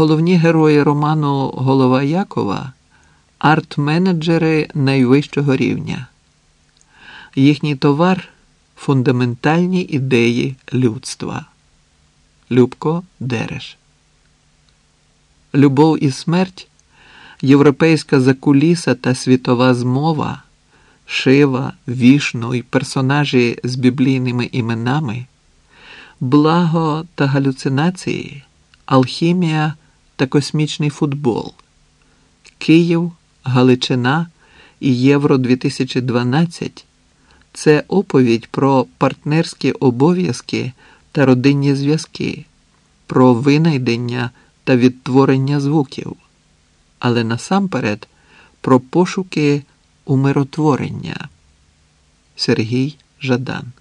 головні герої роману Голова Якова арт-менеджери найвищого рівня. Їхній товар фундаментальні ідеї людства. Любко Дереш. Любов і смерть, європейська закуліса та світова змова, шива, вішну і персонажі з біблійними іменами, благо та галюцинації, алхімія та космічний футбол, Київ, Галичина і Євро 2012 це оповідь про партнерські обов'язки та родинні зв'язки, про винайдення та відтворення звуків, але насамперед про пошуки умиротворення. Сергій Жадан